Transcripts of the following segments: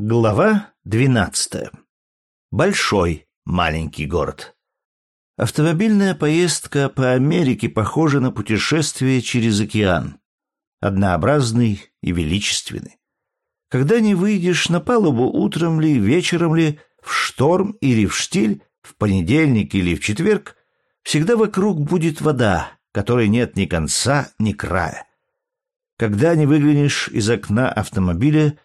Глава двенадцатая. Большой маленький город. Автомобильная поездка по Америке похожа на путешествие через океан. Однообразный и величественный. Когда не выйдешь на палубу утром ли, вечером ли, в шторм или в штиль, в понедельник или в четверг, всегда вокруг будет вода, которой нет ни конца, ни края. Когда не выглянешь из окна автомобиля,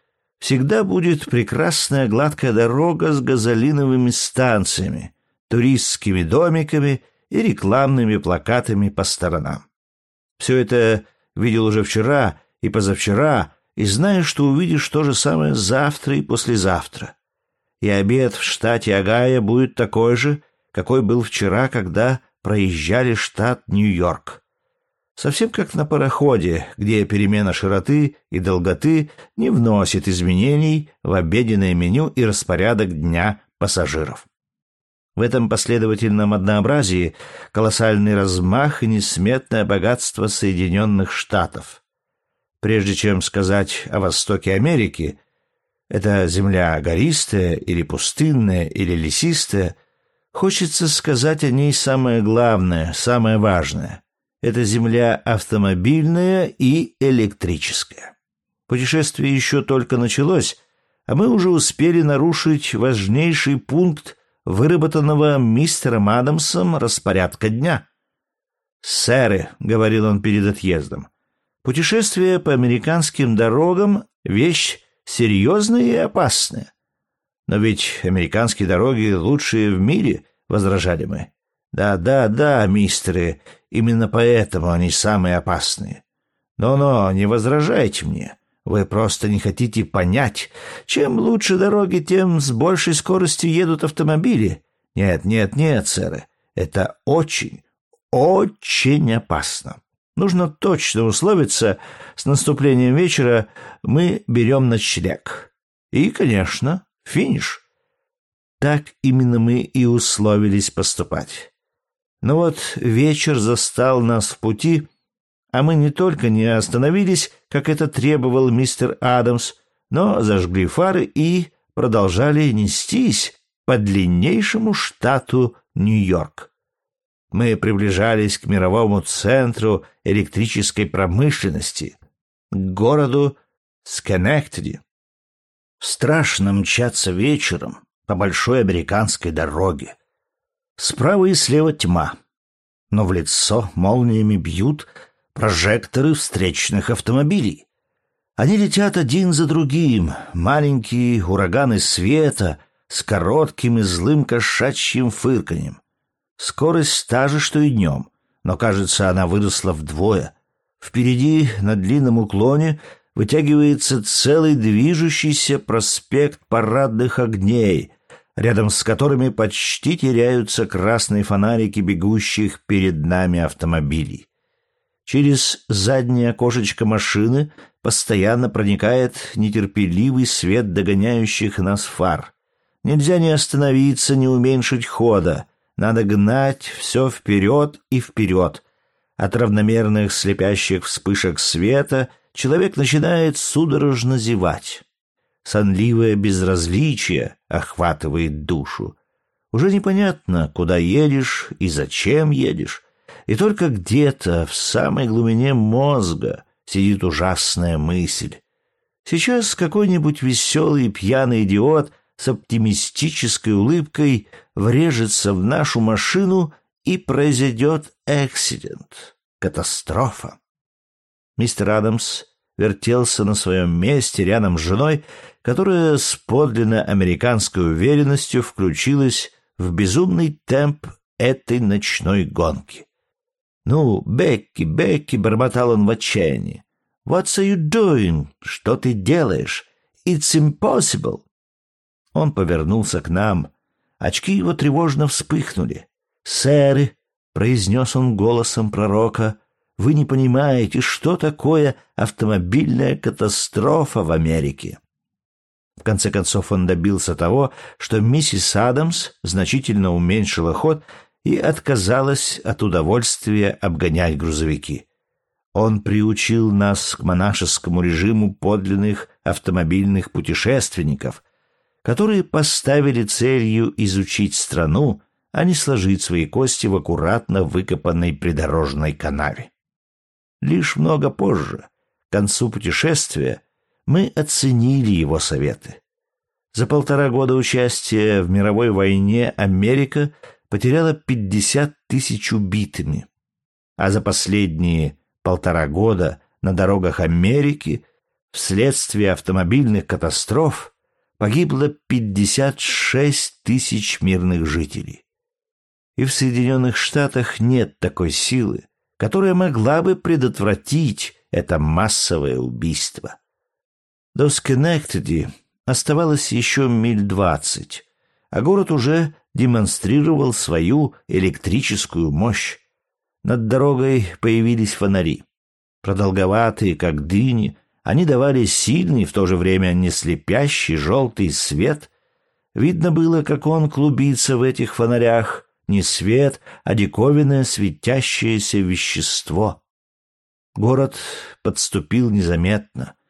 всегда будет прекрасная гладкая дорога с газолиновыми станциями, туристскими домиками и рекламными плакатами по сторонам. Все это видел уже вчера и позавчера, и знаешь, что увидишь то же самое завтра и послезавтра. И обед в штате Огайо будет такой же, какой был вчера, когда проезжали штат Нью-Йорк. Совсем как на пароходе, где перемена широты и долготы не вносит изменений в обеденное меню и распорядок дня пассажиров. В этом последовательном однообразии колоссальный размах и несметное богатство Соединенных Штатов. Прежде чем сказать о востоке Америки, это земля гористая или пустынная или лесистая, хочется сказать о ней самое главное, самое важное. Это земля автомобильная и электрическая. Путешествие еще только началось, а мы уже успели нарушить важнейший пункт выработанного мистером Адамсом распорядка дня. «Сэры», — говорил он перед отъездом, — «путешествие по американским дорогам — вещь серьезная и опасная». «Но ведь американские дороги лучшие в мире», — возражали мы. «Да, да, да, мистеры, Именно поэтому они самые опасные. Но-но, не возражайте мне. Вы просто не хотите понять. Чем лучше дороги, тем с большей скоростью едут автомобили. Нет, нет, нет, сэры. Это очень, очень опасно. Нужно точно условиться. С наступлением вечера мы берем ночлег. И, конечно, финиш. Так именно мы и условились поступать. Но вот вечер застал нас в пути, а мы не только не остановились, как это требовал мистер Адамс, но зажгли фары и продолжали нестись по длиннейшему штату Нью-Йорк. Мы приближались к мировому центру электрической промышленности, к городу Скенектеди. Страшно мчаться вечером по большой американской дороге. Справа и слева тьма, но в лицо молниями бьют прожекторы встречных автомобилей. Они летят один за другим, маленькие ураганы света с коротким и злым кошачьим фырканьем. Скорость та же, что и днем, но, кажется, она выросла вдвое. Впереди, на длинном уклоне, вытягивается целый движущийся проспект парадных огней — рядом с которыми почти теряются красные фонарики бегущих перед нами автомобилей. Через заднее окошечко машины постоянно проникает нетерпеливый свет догоняющих нас фар. Нельзя ни остановиться, ни уменьшить хода. Надо гнать все вперед и вперед. От равномерных слепящих вспышек света человек начинает судорожно зевать. Сонливое безразличие охватывает душу. Уже непонятно, куда едешь и зачем едешь. И только где-то в самой глубине мозга сидит ужасная мысль. Сейчас какой-нибудь веселый пьяный идиот с оптимистической улыбкой врежется в нашу машину и произойдет эксидент, катастрофа. Мистер Адамс вертелся на своем месте рядом с женой, которая с подлинно американской уверенностью включилась в безумный темп этой ночной гонки. «Ну, Бекки, Бекки!» — бормотал он в отчаянии. «What's are you doing? Что ты делаешь? It's impossible!» Он повернулся к нам. Очки его тревожно вспыхнули. «Сэры!» — произнес он голосом пророка. «Вы не понимаете, что такое автомобильная катастрофа в Америке. В конце концов он добился того, что миссис Адамс значительно уменьшила ход и отказалась от удовольствия обгонять грузовики. Он приучил нас к монашескому режиму подлинных автомобильных путешественников, которые поставили целью изучить страну, а не сложить свои кости в аккуратно выкопанной придорожной канаве. Лишь много позже, к концу путешествия, мы оценили его советы. За полтора года участия в мировой войне Америка потеряла 50 тысяч убитыми, а за последние полтора года на дорогах Америки вследствие автомобильных катастроф погибло 56 тысяч мирных жителей. И в Соединенных Штатах нет такой силы, которая могла бы предотвратить это массовое убийство. До Скенектеди оставалось еще миль двадцать, а город уже демонстрировал свою электрическую мощь. Над дорогой появились фонари. Продолговатые, как дыни, они давали сильный, в то же время не слепящий желтый свет. Видно было, как он клубится в этих фонарях, не свет, а диковинное светящееся вещество. Город подступил незаметно —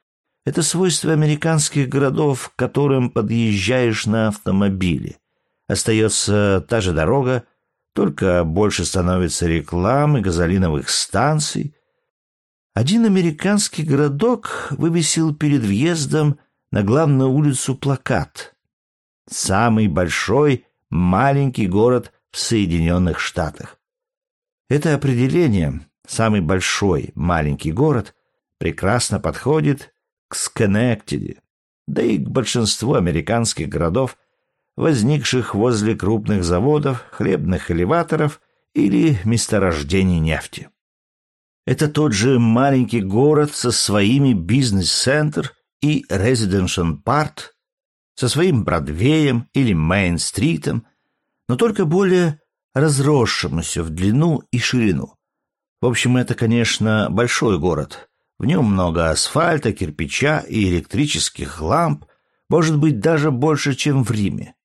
это свойство американских городов, к которым подъезжаешь на автомобиле. Остается та же дорога, только больше становится рекламы газолиновых станций. Один американский городок вывесил перед въездом на главную улицу плакат. Самый большой маленький город в Соединенных Штатах. Это определение «самый большой маленький город» прекрасно подходит к Сконнектиди, да и к большинству американских городов, возникших возле крупных заводов, хлебных элеваторов или месторождений нефти. Это тот же маленький город со своими бизнес-центр и резиденшн парт, со своим Бродвеем или Мейн-стритом, но только более разросшимся в длину и ширину. В общем, это, конечно, большой город, в нем много асфальта, кирпича и электрических ламп, может быть, даже больше, чем в Риме.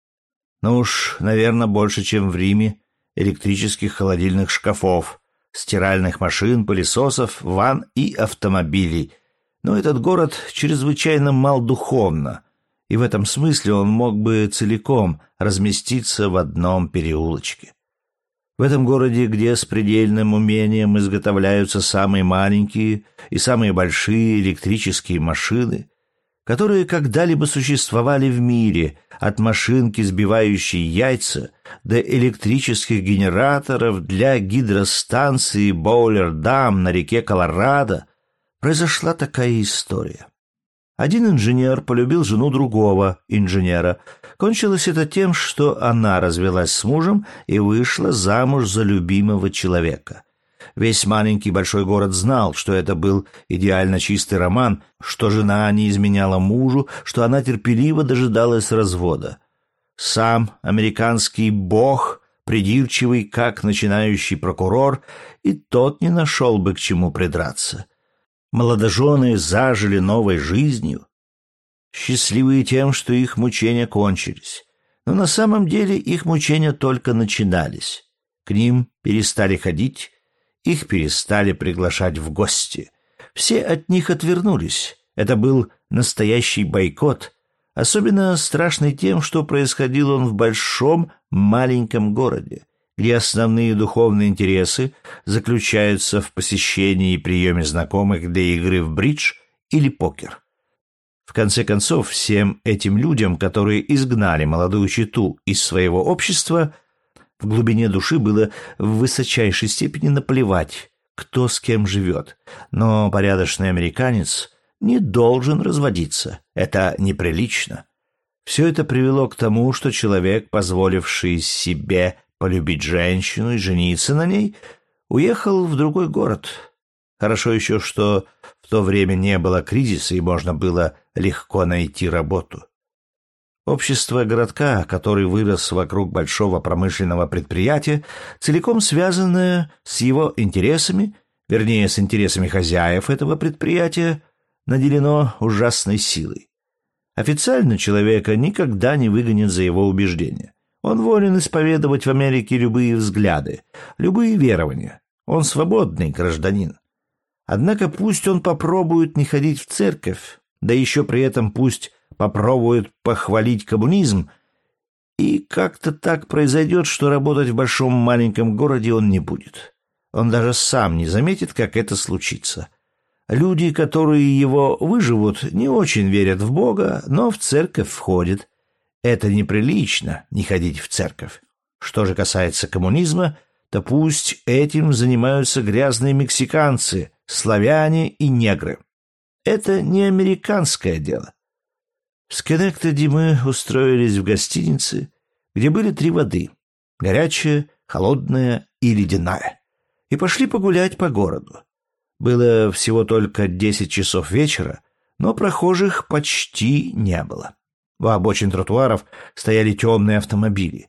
Ну уж, наверное, больше, чем в Риме, электрических холодильных шкафов, стиральных машин, пылесосов, ванн и автомобилей. Но этот город чрезвычайно мал духовно, и в этом смысле он мог бы целиком разместиться в одном переулочке. В этом городе, где с предельным умением изготовляются самые маленькие и самые большие электрические машины, которые когда-либо существовали в мире, от машинки, сбивающей яйца, до электрических генераторов для гидростанции Боулер-Дам на реке Колорадо, произошла такая история. Один инженер полюбил жену другого инженера. Кончилось это тем, что она развелась с мужем и вышла замуж за любимого человека. Весь маленький большой город знал, что это был идеально чистый роман, что жена не изменяла мужу, что она терпеливо дожидалась развода. Сам американский бог, придирчивый, как начинающий прокурор, и тот не нашел бы к чему придраться. Молодожены зажили новой жизнью, счастливые тем, что их мучения кончились. Но на самом деле их мучения только начинались. К ним перестали ходить, их перестали приглашать в гости. Все от них отвернулись. Это был настоящий бойкот, особенно страшный тем, что происходил он в большом маленьком городе где основные духовные интересы заключаются в посещении и приеме знакомых для игры в бридж или покер. В конце концов, всем этим людям, которые изгнали молодую читу из своего общества, в глубине души было в высочайшей степени наплевать, кто с кем живет. Но порядочный американец не должен разводиться. Это неприлично. Все это привело к тому, что человек, позволивший себе полюбить женщину и жениться на ней, уехал в другой город. Хорошо еще, что в то время не было кризиса и можно было легко найти работу. Общество городка, который вырос вокруг большого промышленного предприятия, целиком связанное с его интересами, вернее, с интересами хозяев этого предприятия, наделено ужасной силой. Официально человека никогда не выгонят за его убеждения. Он волен исповедовать в Америке любые взгляды, любые верования. Он свободный гражданин. Однако пусть он попробует не ходить в церковь, да еще при этом пусть попробует похвалить коммунизм, и как-то так произойдет, что работать в большом маленьком городе он не будет. Он даже сам не заметит, как это случится. Люди, которые его выживут, не очень верят в Бога, но в церковь входят. Это неприлично, не ходить в церковь. Что же касается коммунизма, то пусть этим занимаются грязные мексиканцы, славяне и негры. Это не американское дело. В Скенектеди мы устроились в гостинице, где были три воды — горячая, холодная и ледяная, и пошли погулять по городу. Было всего только десять часов вечера, но прохожих почти не было. В обочин тротуаров стояли темные автомобили.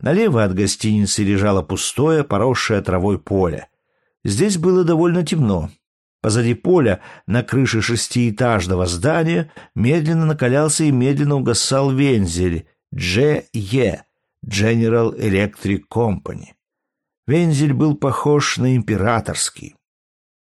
Налево от гостиницы лежало пустое, поросшее травой поле. Здесь было довольно темно, Позади поля, на крыше шестиэтажного здания, медленно накалялся и медленно угасал вензель Дж.Е. General Electric Company. Вензель был похож на императорский.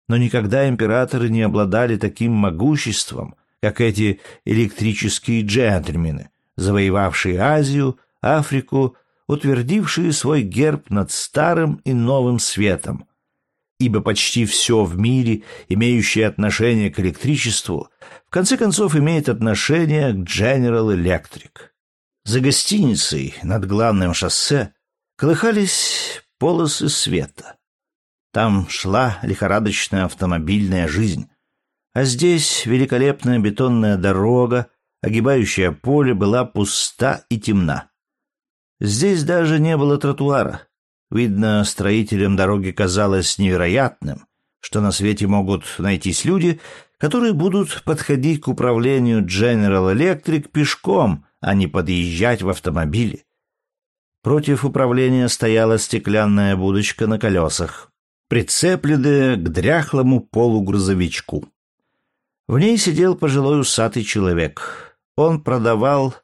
Но никогда императоры не обладали таким могуществом, как эти электрические джентльмены, завоевавшие Азию, Африку, утвердившие свой герб над старым и новым светом — ибо почти все в мире, имеющее отношение к электричеству, в конце концов имеет отношение к General Electric. За гостиницей над главным шоссе колыхались полосы света. Там шла лихорадочная автомобильная жизнь. А здесь великолепная бетонная дорога, огибающая поле, была пуста и темна. Здесь даже не было тротуара. Видно, строителям дороги казалось невероятным, что на свете могут найтись люди, которые будут подходить к управлению General Electric пешком, а не подъезжать в автомобиле. Против управления стояла стеклянная будочка на колесах, прицепленная к дряхлому полугрузовичку. В ней сидел пожилой усатый человек. Он продавал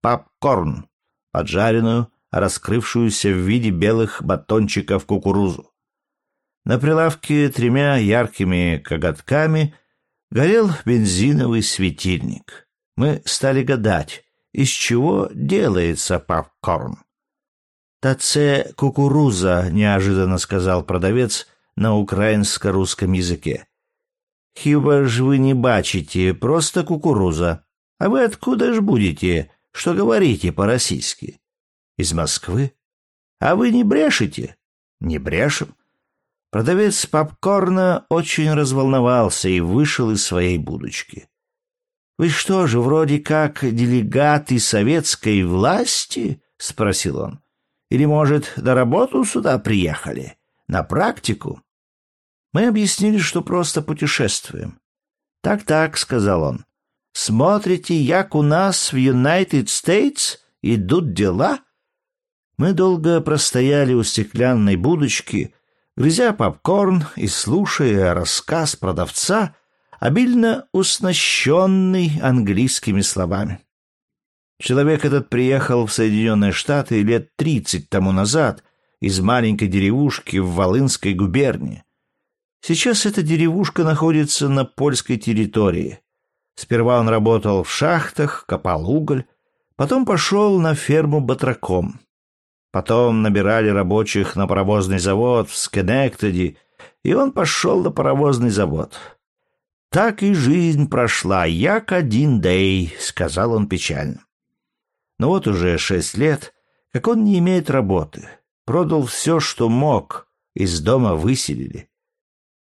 попкорн, поджаренную, раскрывшуюся в виде белых батончиков кукурузу. На прилавке тремя яркими коготками горел бензиновый светильник. Мы стали гадать, из чего делается попкорн. «Таце кукуруза», — неожиданно сказал продавец на украинско-русском языке. «Хіба ж вы не бачите, просто кукуруза. А вы откуда ж будете, что говорите по-российски?» Из Москвы? А вы не брешете? Не брешем. Продавец попкорна очень разволновался и вышел из своей будочки. «Вы что же, вроде как делегаты советской власти?» — спросил он. «Или, может, на работу сюда приехали? На практику?» Мы объяснили, что просто путешествуем. «Так-так», — сказал он. «Смотрите, як у нас в United States идут дела?» Мы долго простояли у стеклянной будочки, грызя попкорн и слушая рассказ продавца, обильно уснащенный английскими словами. Человек этот приехал в Соединенные Штаты лет тридцать тому назад из маленькой деревушки в Волынской губернии. Сейчас эта деревушка находится на польской территории. Сперва он работал в шахтах, копал уголь, потом пошел на ферму батраком. Потом набирали рабочих на паровозный завод в Скенектеди, и он пошел на паровозный завод. «Так и жизнь прошла, як один дей», — сказал он печально. Но вот уже шесть лет, как он не имеет работы. Продал все, что мог, из дома выселили.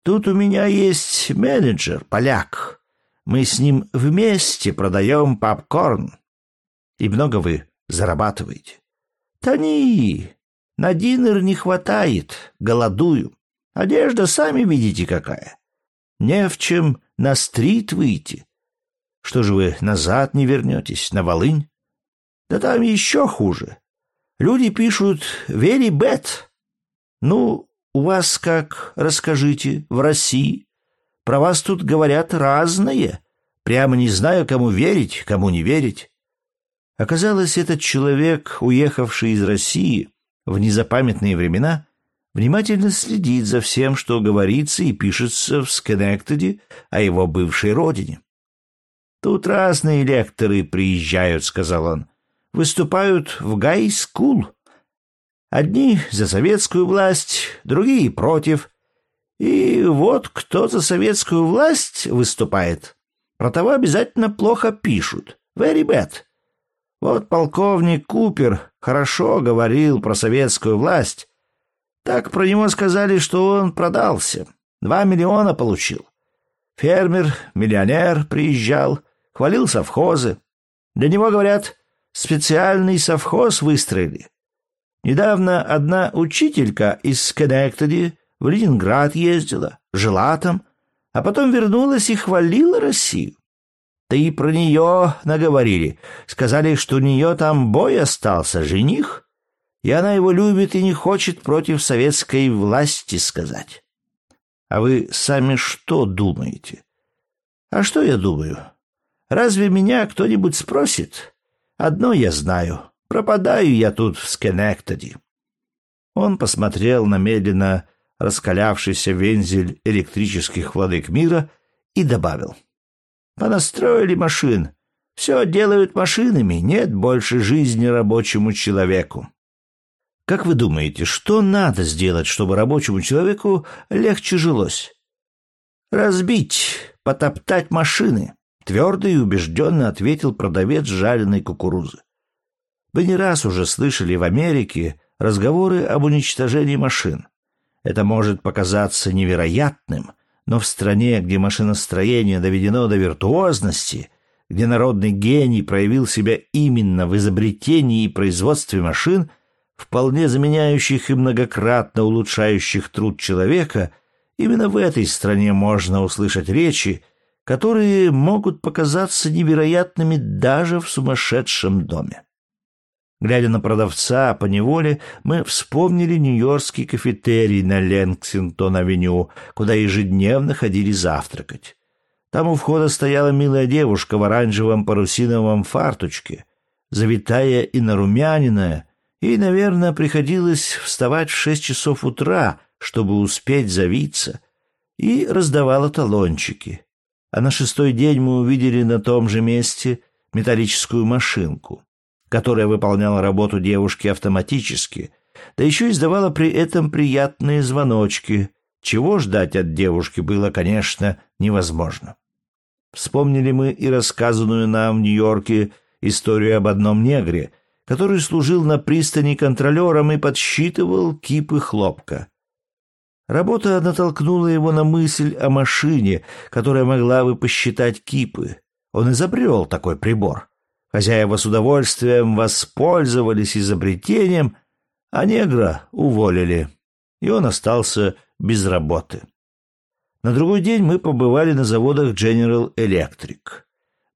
Тут у меня есть менеджер, поляк. Мы с ним вместе продаем попкорн. И много вы зарабатываете. Тони, на динер не хватает, голодую. Одежда сами видите какая. Не в чем на стрит выйти. Что же вы назад не вернетесь, на Волынь? Да там еще хуже. Люди пишут «very bad». Ну, у вас как, расскажите, в России? Про вас тут говорят разное. Прямо не знаю, кому верить, кому не верить. Оказалось, этот человек, уехавший из России в незапамятные времена, внимательно следит за всем, что говорится и пишется в Скенектеде о его бывшей родине. Тут разные лекторы приезжают, сказал он. Выступают в гай-скул. Одни за советскую власть, другие против. И вот кто за советскую власть выступает, про того обязательно плохо пишут. Very bad. Вот полковник Купер хорошо говорил про советскую власть. Так про него сказали, что он продался. Два миллиона получил. Фермер, миллионер приезжал, хвалил совхозы. Для него, говорят, специальный совхоз выстроили. Недавно одна учителька из Сконнектеди в Ленинград ездила, жила там, а потом вернулась и хвалила Россию. Да и про нее наговорили. Сказали, что у нее там бой остался, жених, и она его любит и не хочет против советской власти сказать. А вы сами что думаете? А что я думаю? Разве меня кто-нибудь спросит? Одно я знаю. Пропадаю я тут в Скенектоди. Он посмотрел на медленно раскалявшийся вензель электрических владык мира и добавил. Понастроили машин. Все делают машинами, нет больше жизни рабочему человеку. Как вы думаете, что надо сделать, чтобы рабочему человеку легче жилось? Разбить, потоптать машины, твердо и убежденно ответил продавец жареной кукурузы. Вы не раз уже слышали в Америке разговоры об уничтожении машин. Это может показаться невероятным, но в стране, где машиностроение доведено до виртуозности, где народный гений проявил себя именно в изобретении и производстве машин, вполне заменяющих и многократно улучшающих труд человека, именно в этой стране можно услышать речи, которые могут показаться невероятными даже в сумасшедшем доме. Глядя на продавца по неволе, мы вспомнили нью-йоркский кафетерий на Ленксингтон-авеню, куда ежедневно ходили завтракать. Там у входа стояла милая девушка в оранжевом парусиновом фарточке, завитая и нарумяненная, Ей, наверное, приходилось вставать в шесть часов утра, чтобы успеть завиться, и раздавала талончики. А на шестой день мы увидели на том же месте металлическую машинку, которая выполняла работу девушки автоматически, да еще издавала при этом приятные звоночки, чего ждать от девушки было, конечно, невозможно. Вспомнили мы и рассказанную нам в Нью-Йорке историю об одном негре, который служил на пристани контролером и подсчитывал кипы хлопка. Работа натолкнула его на мысль о машине, которая могла бы посчитать кипы. Он изобрел такой прибор. Хозяева с удовольствием воспользовались изобретением, а негра уволили, и он остался без работы. На другой день мы побывали на заводах General Electric.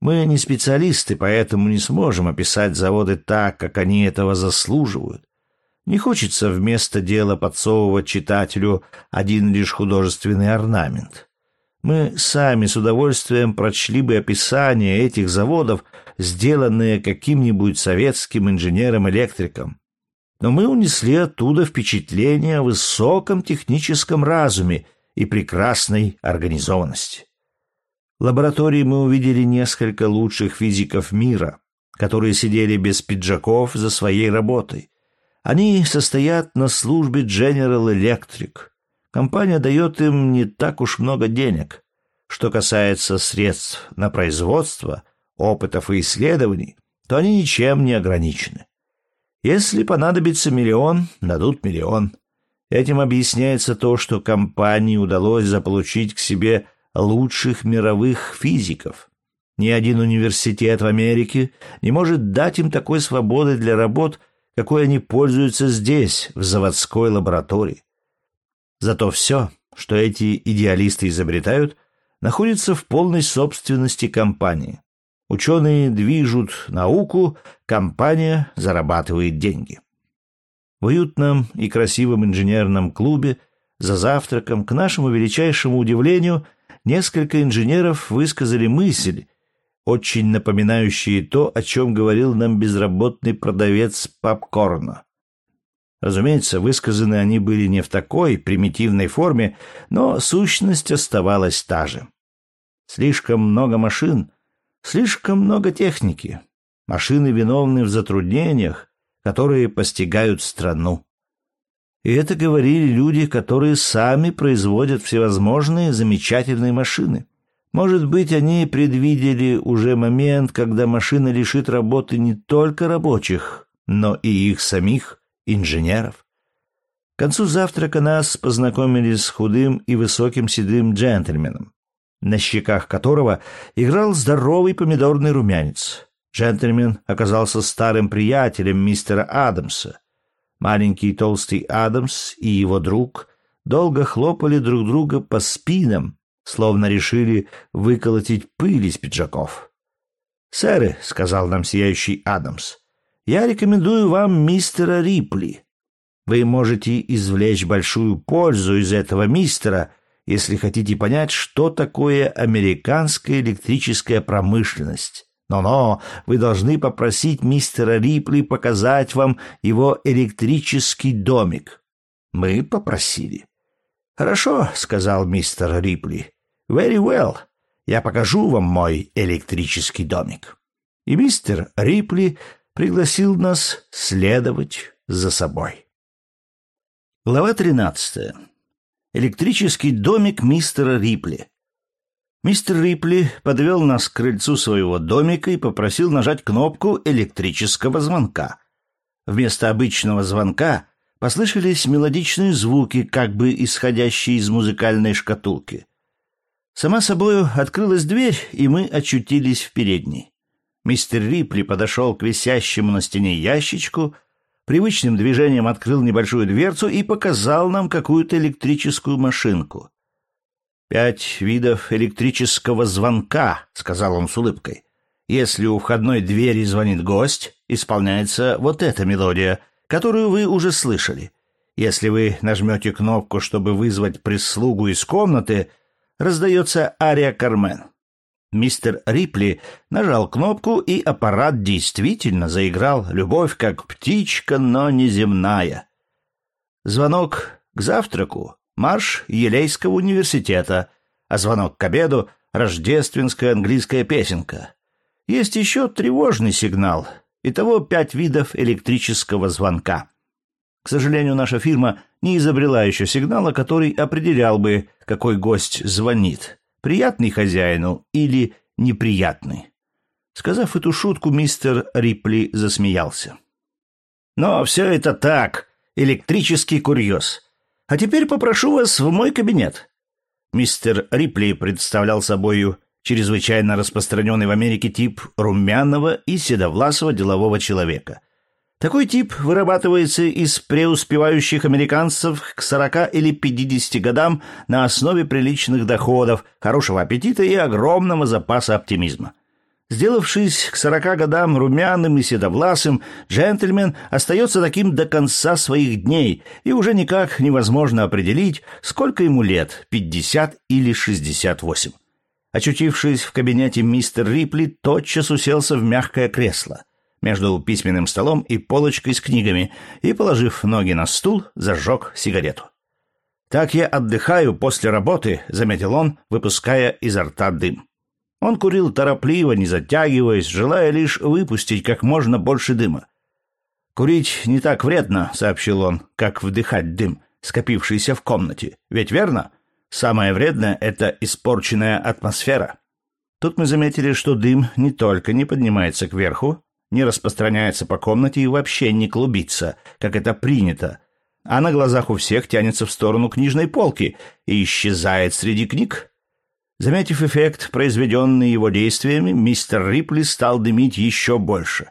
Мы не специалисты, поэтому не сможем описать заводы так, как они этого заслуживают. Не хочется вместо дела подсовывать читателю один лишь художественный орнамент. Мы сами с удовольствием прочли бы описание этих заводов, сделанные каким-нибудь советским инженером-электриком. Но мы унесли оттуда впечатление о высоком техническом разуме и прекрасной организованности лаборатории мы увидели несколько лучших физиков мира, которые сидели без пиджаков за своей работой. Они состоят на службе General Electric. Компания дает им не так уж много денег. Что касается средств на производство, опытов и исследований, то они ничем не ограничены. Если понадобится миллион, дадут миллион. Этим объясняется то, что компании удалось заполучить к себе лучших мировых физиков. Ни один университет в Америке не может дать им такой свободы для работ, какой они пользуются здесь, в заводской лаборатории. Зато все, что эти идеалисты изобретают, находится в полной собственности компании. Ученые движут науку, компания зарабатывает деньги. В уютном и красивом инженерном клубе за завтраком, к нашему величайшему удивлению, несколько инженеров высказали мысль, очень напоминающие то, о чем говорил нам безработный продавец попкорна. Разумеется, высказаны они были не в такой примитивной форме, но сущность оставалась та же. Слишком много машин, Слишком много техники. Машины виновны в затруднениях, которые постигают страну. И это говорили люди, которые сами производят всевозможные замечательные машины. Может быть, они предвидели уже момент, когда машина лишит работы не только рабочих, но и их самих инженеров. К концу завтрака нас познакомили с худым и высоким седым джентльменом, на щеках которого играл здоровый помидорный румянец. Джентльмен оказался старым приятелем мистера Адамса. Маленький толстый Адамс и его друг долго хлопали друг друга по спинам, словно решили выколотить пыль из пиджаков. «Сэры», — сказал нам сияющий Адамс, — «я рекомендую вам мистера Рипли. Вы можете извлечь большую пользу из этого мистера, если хотите понять, что такое американская электрическая промышленность. Но-но, вы должны попросить мистера Рипли показать вам его электрический домик». Мы попросили. «Хорошо», — сказал мистер Рипли. «Very well. Я покажу вам мой электрический домик». И мистер Рипли пригласил нас следовать за собой. Глава 13. Электрический домик мистера Рипли. Мистер Рипли подвел нас к крыльцу своего домика и попросил нажать кнопку электрического звонка. Вместо обычного звонка послышались мелодичные звуки, как бы исходящие из музыкальной шкатулки. Сама собою открылась дверь, и мы очутились в передней. Мистер Рипли подошел к висящему на стене ящичку, привычным движением открыл небольшую дверцу и показал нам какую-то электрическую машинку. «Пять видов электрического звонка», — сказал он с улыбкой. «Если у входной двери звонит гость, исполняется вот эта мелодия — которую вы уже слышали. Если вы нажмете кнопку, чтобы вызвать прислугу из комнаты, раздается ария Кармен. Мистер Рипли нажал кнопку, и аппарат действительно заиграл «Любовь как птичка, но не земная». Звонок к завтраку — марш Елейского университета, а звонок к обеду — рождественская английская песенка. Есть еще тревожный сигнал — Итого пять видов электрического звонка. К сожалению, наша фирма не изобрела еще сигнала, который определял бы, какой гость звонит. Приятный хозяину или неприятный. Сказав эту шутку, мистер Рипли засмеялся. «Но все это так, электрический курьез. А теперь попрошу вас в мой кабинет». Мистер Рипли представлял собою чрезвычайно распространенный в Америке тип румяного и седовласого делового человека. Такой тип вырабатывается из преуспевающих американцев к 40 или 50 годам на основе приличных доходов, хорошего аппетита и огромного запаса оптимизма. Сделавшись к 40 годам румяным и седовласым, джентльмен остается таким до конца своих дней, и уже никак невозможно определить, сколько ему лет – 50 или 68. Очутившись в кабинете, мистер Рипли тотчас уселся в мягкое кресло между письменным столом и полочкой с книгами и, положив ноги на стул, зажег сигарету. «Так я отдыхаю после работы», — заметил он, выпуская изо рта дым. Он курил торопливо, не затягиваясь, желая лишь выпустить как можно больше дыма. «Курить не так вредно», — сообщил он, — «как вдыхать дым, скопившийся в комнате. Ведь верно?» Самое вредное — это испорченная атмосфера. Тут мы заметили, что дым не только не поднимается кверху, не распространяется по комнате и вообще не клубится, как это принято, а на глазах у всех тянется в сторону книжной полки и исчезает среди книг. Заметив эффект, произведенный его действиями, мистер Рипли стал дымить еще больше.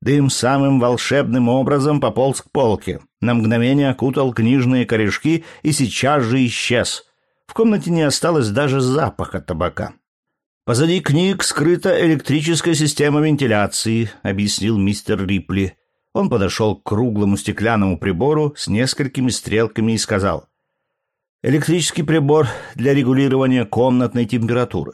Дым самым волшебным образом пополз к полке, на мгновение окутал книжные корешки и сейчас же исчез — в комнате не осталось даже запаха табака. «Позади книг скрыта электрическая система вентиляции», — объяснил мистер Рипли. Он подошел к круглому стеклянному прибору с несколькими стрелками и сказал. «Электрический прибор для регулирования комнатной температуры.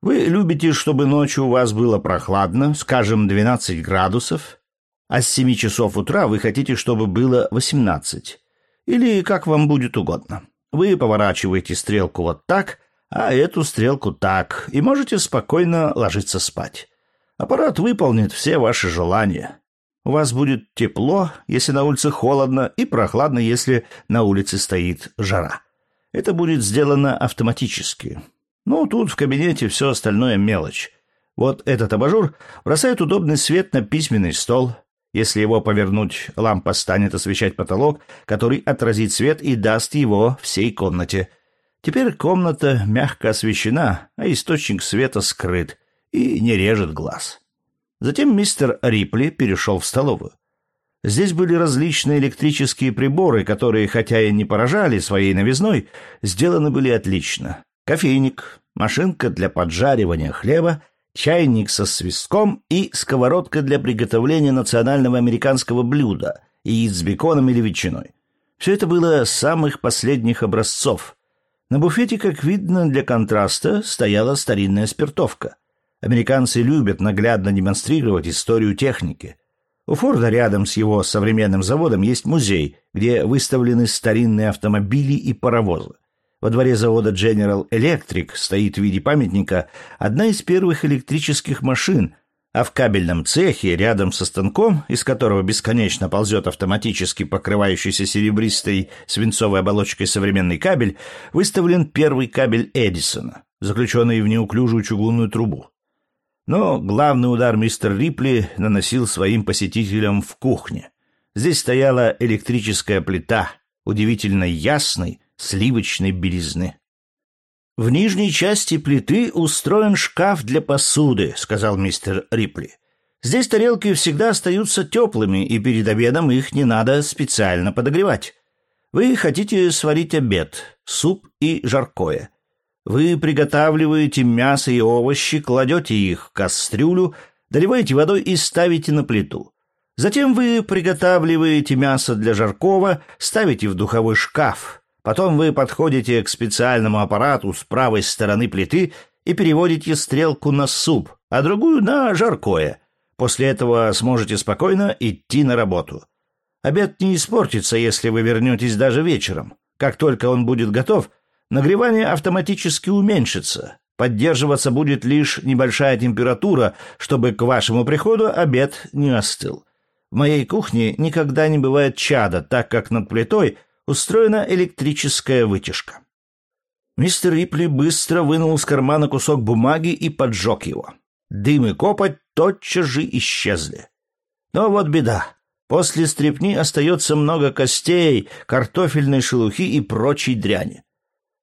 Вы любите, чтобы ночью у вас было прохладно, скажем, 12 градусов, а с 7 часов утра вы хотите, чтобы было 18. Или как вам будет угодно. Вы поворачиваете стрелку вот так, а эту стрелку так, и можете спокойно ложиться спать. Аппарат выполнит все ваши желания. У вас будет тепло, если на улице холодно, и прохладно, если на улице стоит жара. Это будет сделано автоматически. Ну, тут в кабинете все остальное мелочь. Вот этот абажур бросает удобный свет на письменный стол. Если его повернуть, лампа станет освещать потолок, который отразит свет и даст его всей комнате. Теперь комната мягко освещена, а источник света скрыт и не режет глаз. Затем мистер Рипли перешел в столовую. Здесь были различные электрические приборы, которые, хотя и не поражали своей новизной, сделаны были отлично. Кофейник, машинка для поджаривания хлеба, чайник со свистком и сковородка для приготовления национального американского блюда – яиц с беконом или ветчиной. Все это было самых последних образцов. На буфете, как видно, для контраста стояла старинная спиртовка. Американцы любят наглядно демонстрировать историю техники. У Форда рядом с его современным заводом есть музей, где выставлены старинные автомобили и паровозы. Во дворе завода General Electric стоит в виде памятника одна из первых электрических машин, а в кабельном цехе, рядом со станком, из которого бесконечно ползет автоматически покрывающийся серебристой свинцовой оболочкой современный кабель, выставлен первый кабель Эдисона, заключенный в неуклюжую чугунную трубу. Но главный удар мистер Рипли наносил своим посетителям в кухне. Здесь стояла электрическая плита, удивительно ясной, сливочной белизны. «В нижней части плиты устроен шкаф для посуды», — сказал мистер Рипли. «Здесь тарелки всегда остаются теплыми, и перед обедом их не надо специально подогревать. Вы хотите сварить обед, суп и жаркое. Вы приготавливаете мясо и овощи, кладете их в кастрюлю, доливаете водой и ставите на плиту. Затем вы приготавливаете мясо для жаркого, ставите в духовой шкаф. Потом вы подходите к специальному аппарату с правой стороны плиты и переводите стрелку на суп, а другую на жаркое. После этого сможете спокойно идти на работу. Обед не испортится, если вы вернетесь даже вечером. Как только он будет готов – Нагревание автоматически уменьшится. Поддерживаться будет лишь небольшая температура, чтобы к вашему приходу обед не остыл. В моей кухне никогда не бывает чада, так как над плитой устроена электрическая вытяжка. Мистер Рипли быстро вынул из кармана кусок бумаги и поджег его. Дым и копоть тотчас же исчезли. Но вот беда. После стрепни остается много костей, картофельной шелухи и прочей дряни.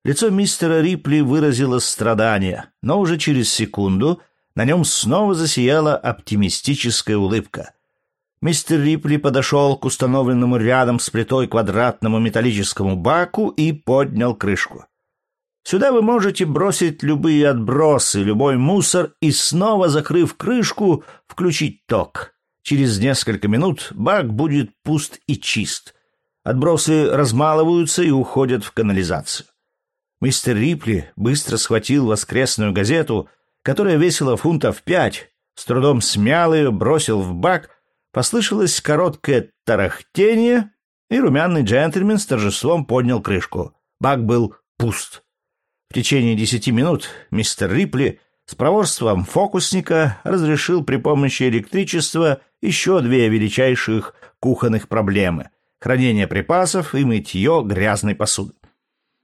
Лицо мистера Рипли выразило страдание, но уже через секунду на нем снова засияла оптимистическая улыбка. Мистер Рипли подошел к установленному рядом с плитой квадратному металлическому баку и поднял крышку. Сюда вы можете бросить любые отбросы, любой мусор и снова, закрыв крышку, включить ток. Через несколько минут бак будет пуст и чист. Отбросы размалываются и уходят в канализацию. Мистер Рипли быстро схватил воскресную газету, которая весила фунтов пять, с трудом смял ее, бросил в бак, послышалось короткое тарахтение, и румяный джентльмен с торжеством поднял крышку. Бак был пуст. В течение десяти минут мистер Рипли с проворством фокусника разрешил при помощи электричества еще две величайших кухонных проблемы — хранение припасов и мытье грязной посуды.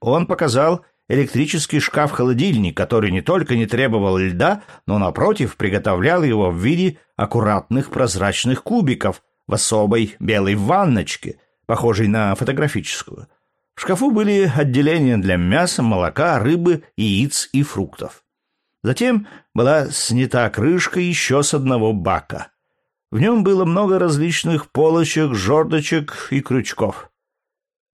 Он показал электрический шкаф-холодильник, который не только не требовал льда, но, напротив, приготовлял его в виде аккуратных прозрачных кубиков в особой белой ванночке, похожей на фотографическую. В шкафу были отделения для мяса, молока, рыбы, яиц и фруктов. Затем была снята крышка еще с одного бака. В нем было много различных полочек, жердочек и крючков.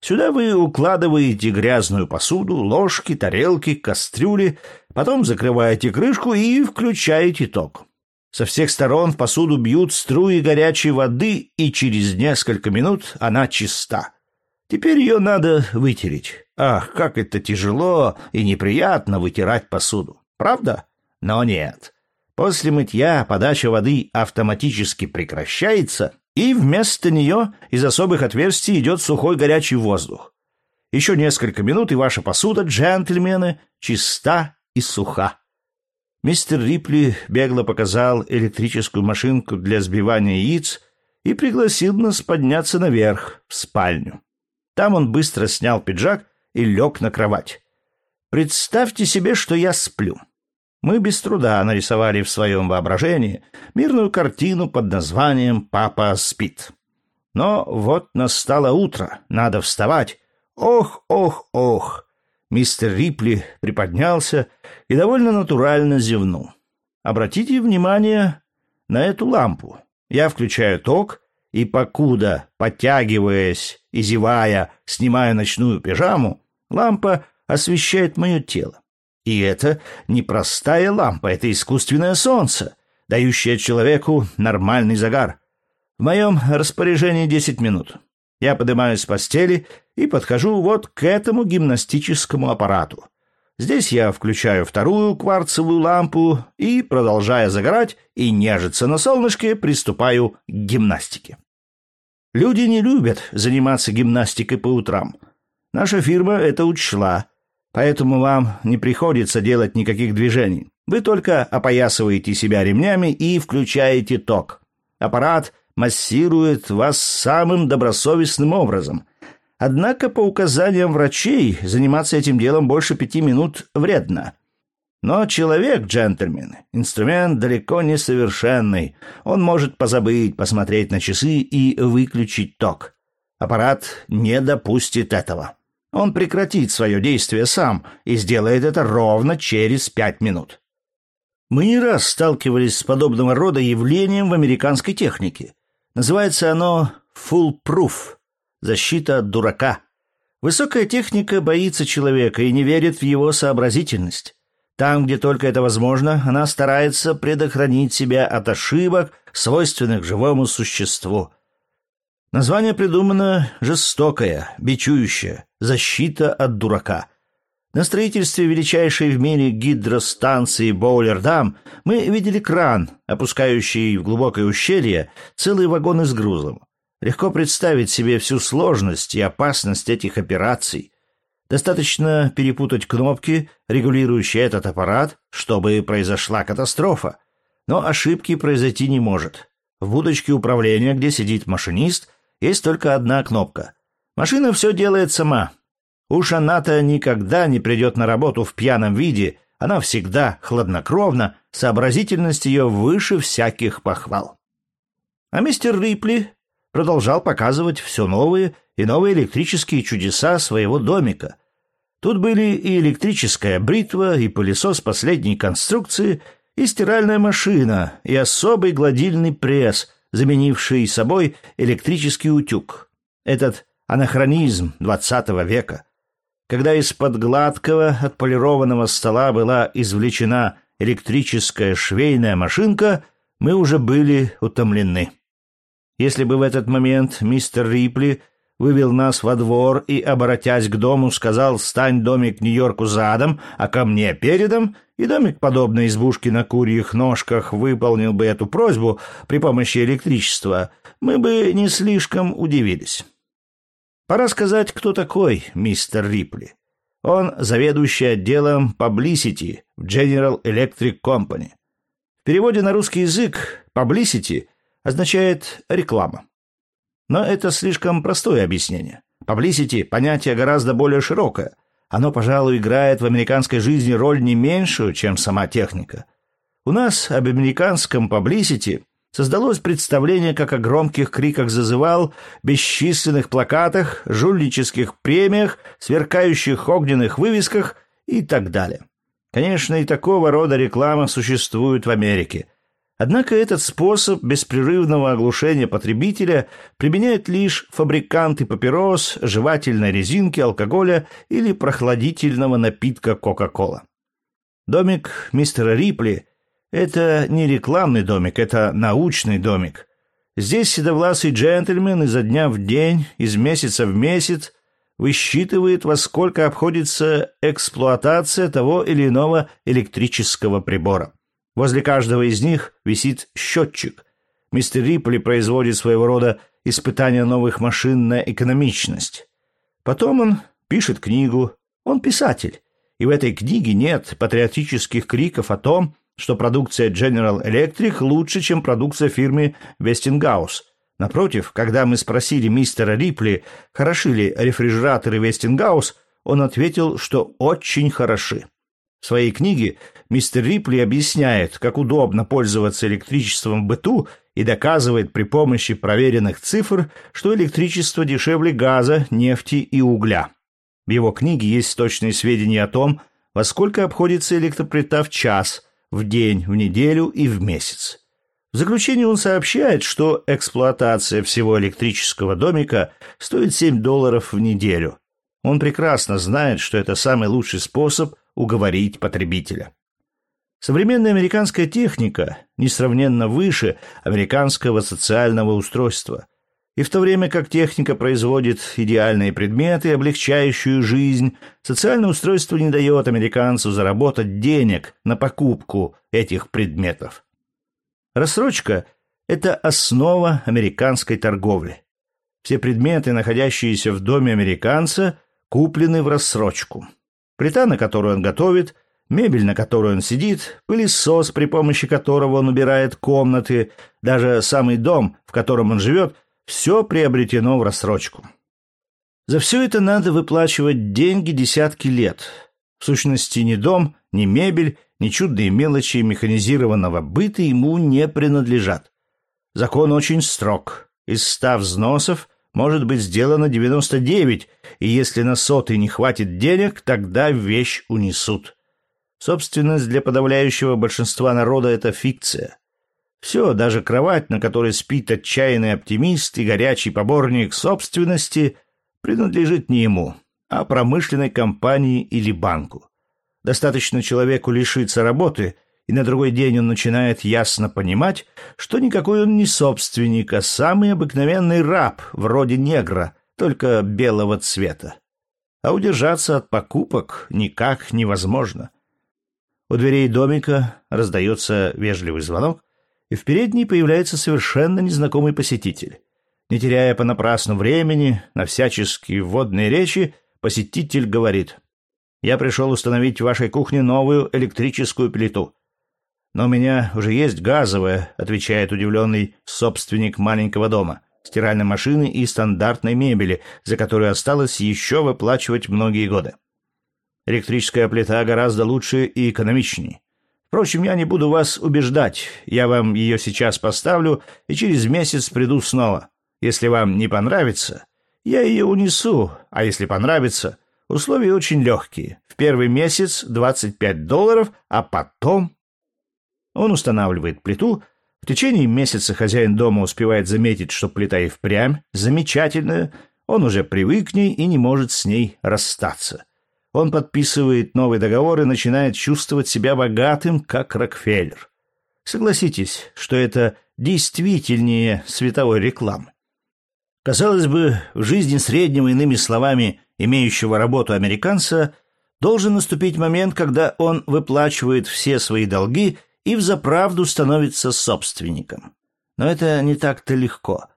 Сюда вы укладываете грязную посуду, ложки, тарелки, кастрюли, потом закрываете крышку и включаете ток. Со всех сторон в посуду бьют струи горячей воды, и через несколько минут она чиста. Теперь ее надо вытереть. Ах, как это тяжело и неприятно вытирать посуду. Правда? Но нет. После мытья подача воды автоматически прекращается, и вместо нее из особых отверстий идет сухой горячий воздух. Еще несколько минут, и ваша посуда, джентльмены, чиста и суха. Мистер Рипли бегло показал электрическую машинку для сбивания яиц и пригласил нас подняться наверх, в спальню. Там он быстро снял пиджак и лег на кровать. Представьте себе, что я сплю. Мы без труда нарисовали в своем воображении мирную картину под названием «Папа спит». Но вот настало утро, надо вставать. Ох, ох, ох! Мистер Рипли приподнялся и довольно натурально зевнул. Обратите внимание на эту лампу. Я включаю ток, и покуда, подтягиваясь и зевая, снимаю ночную пижаму, лампа освещает мое тело. И это не простая лампа, это искусственное солнце, дающее человеку нормальный загар. В моем распоряжении десять минут. Я поднимаюсь с постели и подхожу вот к этому гимнастическому аппарату. Здесь я включаю вторую кварцевую лампу и, продолжая загорать и нежиться на солнышке, приступаю к гимнастике. Люди не любят заниматься гимнастикой по утрам. Наша фирма это учла, поэтому вам не приходится делать никаких движений. Вы только опоясываете себя ремнями и включаете ток. Аппарат массирует вас самым добросовестным образом. Однако по указаниям врачей заниматься этим делом больше пяти минут вредно. Но человек, джентльмен, инструмент далеко не совершенный. Он может позабыть, посмотреть на часы и выключить ток. Аппарат не допустит этого. Он прекратит свое действие сам и сделает это ровно через пять минут. Мы не раз сталкивались с подобного рода явлением в американской технике. Называется оно «foolproof» — защита от дурака. Высокая техника боится человека и не верит в его сообразительность. Там, где только это возможно, она старается предохранить себя от ошибок, свойственных живому существу. Название придумано жестокое, бичующее, защита от дурака. На строительстве величайшей в мире гидростанции Боулер-Дам мы видели кран, опускающий в глубокое ущелье целые вагоны с грузом. Легко представить себе всю сложность и опасность этих операций. Достаточно перепутать кнопки, регулирующие этот аппарат, чтобы произошла катастрофа. Но ошибки произойти не может. В будочке управления, где сидит машинист, есть только одна кнопка. Машина все делает сама, Уж она-то никогда не придет на работу в пьяном виде, она всегда хладнокровна, сообразительность ее выше всяких похвал. А мистер Рипли продолжал показывать все новые и новые электрические чудеса своего домика. Тут были и электрическая бритва, и пылесос последней конструкции, и стиральная машина, и особый гладильный пресс, заменивший собой электрический утюг. Этот анахронизм XX века — когда из-под гладкого отполированного стола была извлечена электрическая швейная машинка, мы уже были утомлены. Если бы в этот момент мистер Рипли вывел нас во двор и, обратясь к дому, сказал «Стань домик Нью-Йорку задом, а ко мне передом», и домик, подобной избушке на курьих ножках, выполнил бы эту просьбу при помощи электричества, мы бы не слишком удивились. Пора сказать, кто такой мистер Рипли. Он заведующий отделом Publicity в General Electric Company. В переводе на русский язык Publicity означает реклама. Но это слишком простое объяснение. Publicity – понятие гораздо более широкое. Оно, пожалуй, играет в американской жизни роль не меньшую, чем сама техника. У нас об американском Publicity Создалось представление, как о громких криках зазывал, бесчисленных плакатах, жульнических премиях, сверкающих огненных вывесках и так далее. Конечно, и такого рода реклама существует в Америке. Однако этот способ беспрерывного оглушения потребителя применяют лишь фабриканты папирос, жевательной резинки, алкоголя или прохладительного напитка Кока-Кола. Домик мистера Рипли – это не рекламный домик, это научный домик. Здесь седовласый джентльмен изо дня в день, из месяца в месяц высчитывает, во сколько обходится эксплуатация того или иного электрического прибора. Возле каждого из них висит счетчик. Мистер Рипли производит своего рода испытания новых машин на экономичность. Потом он пишет книгу. Он писатель. И в этой книге нет патриотических криков о том, что продукция General Electric лучше, чем продукция фирмы Westinghouse. Напротив, когда мы спросили мистера Рипли, хороши ли рефрижераторы Westinghouse, он ответил, что очень хороши. В своей книге мистер Рипли объясняет, как удобно пользоваться электричеством в быту и доказывает при помощи проверенных цифр, что электричество дешевле газа, нефти и угля. В его книге есть точные сведения о том, во сколько обходится электроплита в час, в день, в неделю и в месяц. В заключение он сообщает, что эксплуатация всего электрического домика стоит 7 долларов в неделю. Он прекрасно знает, что это самый лучший способ уговорить потребителя. Современная американская техника несравненно выше американского социального устройства. И в то время как техника производит идеальные предметы, облегчающую жизнь, социальное устройство не дает американцу заработать денег на покупку этих предметов. Рассрочка – это основа американской торговли. Все предметы, находящиеся в доме американца, куплены в рассрочку. Плита, на которую он готовит, мебель, на которой он сидит, пылесос, при помощи которого он убирает комнаты, даже самый дом, в котором он живет, все приобретено в рассрочку. За все это надо выплачивать деньги десятки лет. В сущности, ни дом, ни мебель, ни чудные мелочи механизированного быта ему не принадлежат. Закон очень строг. Из ста взносов может быть сделано 99, и если на сотый не хватит денег, тогда вещь унесут. Собственность для подавляющего большинства народа – это фикция. Все, даже кровать, на которой спит отчаянный оптимист и горячий поборник собственности, принадлежит не ему, а промышленной компании или банку. Достаточно человеку лишиться работы, и на другой день он начинает ясно понимать, что никакой он не собственник, а самый обыкновенный раб, вроде негра, только белого цвета. А удержаться от покупок никак невозможно. У дверей домика раздается вежливый звонок, и в передней появляется совершенно незнакомый посетитель. Не теряя понапрасну времени на всяческие вводные речи, посетитель говорит «Я пришел установить в вашей кухне новую электрическую плиту. «Но у меня уже есть газовая», — отвечает удивленный собственник маленького дома, стиральной машины и стандартной мебели, за которую осталось еще выплачивать многие годы. Электрическая плита гораздо лучше и экономичнее. Впрочем, я не буду вас убеждать. Я вам ее сейчас поставлю и через месяц приду снова. Если вам не понравится, я ее унесу, а если понравится, условия очень легкие. В первый месяц 25 долларов, а потом он устанавливает плиту. В течение месяца хозяин дома успевает заметить, что плита и впрямь замечательная. Он уже привык к ней и не может с ней расстаться. Он подписывает новый договор и начинает чувствовать себя богатым, как Рокфеллер. Согласитесь, что это действительнее световой рекламы. Казалось бы, в жизни среднего, иными словами, имеющего работу американца, должен наступить момент, когда он выплачивает все свои долги и взаправду становится собственником. Но это не так-то легко.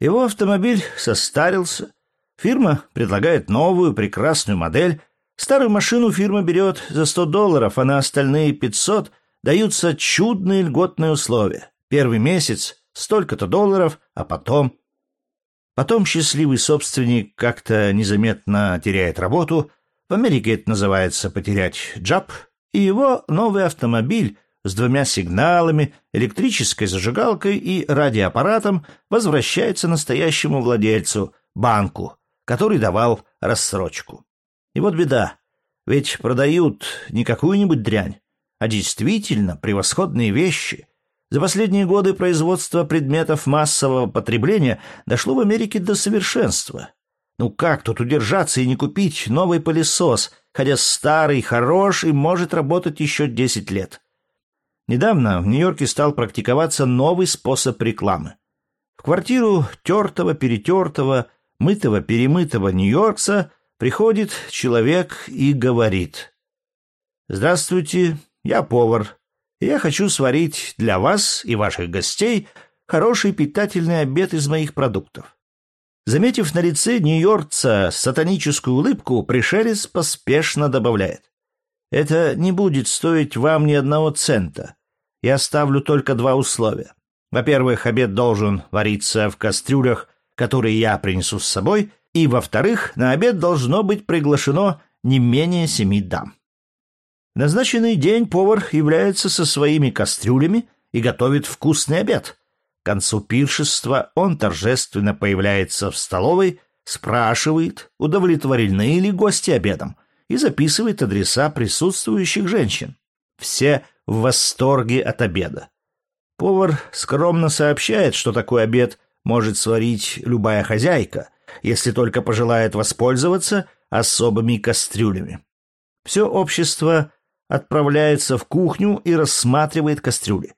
Его автомобиль состарился, фирма предлагает новую прекрасную модель, старую машину фирма берет за 100 долларов, а на остальные 500 даются чудные льготные условия. Первый месяц — столько-то долларов, а потом... Потом счастливый собственник как-то незаметно теряет работу, в Америке это называется потерять джаб, и его новый автомобиль с двумя сигналами, электрической зажигалкой и радиоаппаратом возвращается настоящему владельцу, банку, который давал рассрочку. И вот беда, ведь продают не какую-нибудь дрянь, а действительно превосходные вещи. За последние годы производство предметов массового потребления дошло в Америке до совершенства. Ну как тут удержаться и не купить новый пылесос, хотя старый хорош и может работать еще 10 лет? Недавно в Нью-Йорке стал практиковаться новый способ рекламы. В квартиру тертого-перетертого, мытого-перемытого Нью-Йоркса приходит человек и говорит. «Здравствуйте, я повар, и я хочу сварить для вас и ваших гостей хороший питательный обед из моих продуктов. Заметив на лице нью-йоркца сатаническую улыбку, пришелец поспешно добавляет. «Это не будет стоить вам ни одного цента. Я ставлю только два условия. Во-первых, обед должен вариться в кастрюлях, которые я принесу с собой, и, во-вторых, на обед должно быть приглашено не менее семи дам. В назначенный день повар является со своими кастрюлями и готовит вкусный обед. К концу пиршества он торжественно появляется в столовой, спрашивает, удовлетворены ли гости обедом, и записывает адреса присутствующих женщин. Все в восторге от обеда. Повар скромно сообщает, что такой обед может сварить любая хозяйка, если только пожелает воспользоваться особыми кастрюлями. Все общество отправляется в кухню и рассматривает кастрюли.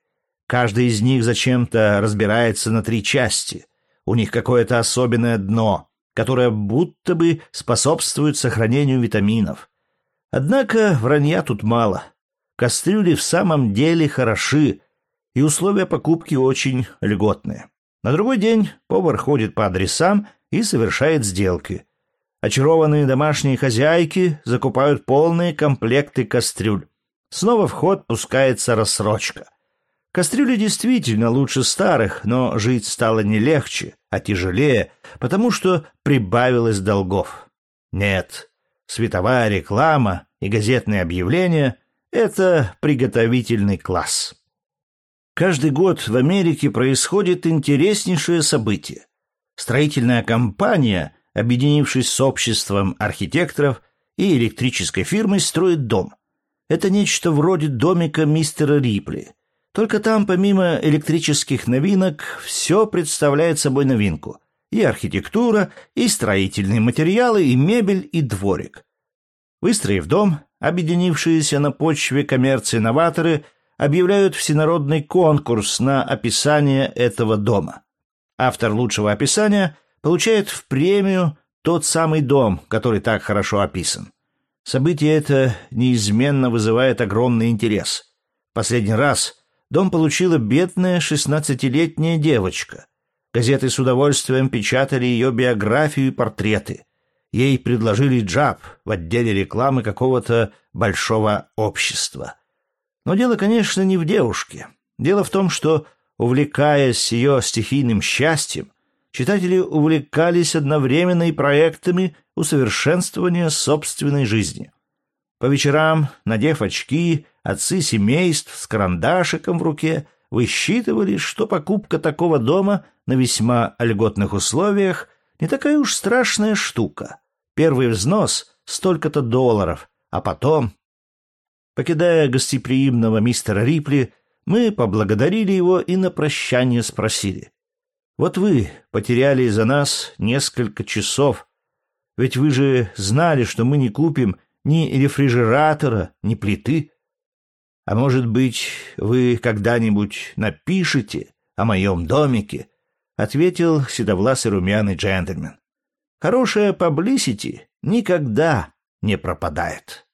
Каждый из них зачем-то разбирается на три части. У них какое-то особенное дно, которое будто бы способствует сохранению витаминов. Однако вранья тут мало. Кастрюли в самом деле хороши, и условия покупки очень льготные. На другой день повар ходит по адресам и совершает сделки. Очарованные домашние хозяйки закупают полные комплекты кастрюль. Снова в ход пускается рассрочка. Кастрюли действительно лучше старых, но жить стало не легче, а тяжелее, потому что прибавилось долгов. Нет, световая реклама и газетные объявления — это приготовительный класс. Каждый год в Америке происходит интереснейшее событие. Строительная компания, объединившись с обществом архитекторов и электрической фирмой, строит дом. Это нечто вроде домика мистера Рипли. Только там, помимо электрических новинок, все представляет собой новинку. И архитектура, и строительные материалы, и мебель, и дворик. Выстроив дом, объединившиеся на почве коммерции новаторы – объявляют всенародный конкурс на описание этого дома. Автор лучшего описания получает в премию тот самый дом, который так хорошо описан. Событие это неизменно вызывает огромный интерес. Последний раз дом получила бедная шестнадцатилетняя девочка. Газеты с удовольствием печатали ее биографию и портреты. Ей предложили джаб в отделе рекламы какого-то большого общества. Но дело, конечно, не в девушке. Дело в том, что, увлекаясь ее стихийным счастьем, читатели увлекались одновременно и проектами усовершенствования собственной жизни. По вечерам, надев очки, отцы семейств с карандашиком в руке высчитывали, что покупка такого дома на весьма льготных условиях не такая уж страшная штука. Первый взнос — столько-то долларов, а потом Покидая гостеприимного мистера Рипли, мы поблагодарили его и на прощание спросили. «Вот вы потеряли из-за нас несколько часов, ведь вы же знали, что мы не купим ни рефрижератора, ни плиты. А может быть, вы когда-нибудь напишете о моем домике?» — ответил седовласый румяный джентльмен. «Хорошая паблисити никогда не пропадает».